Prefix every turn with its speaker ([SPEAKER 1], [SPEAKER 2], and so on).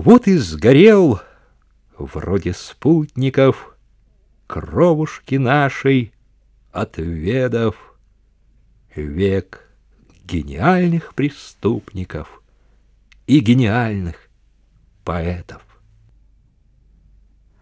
[SPEAKER 1] Вот и сгорел, вроде спутников, Кровушки нашей, отведов, Век гениальных преступников И гениальных поэтов.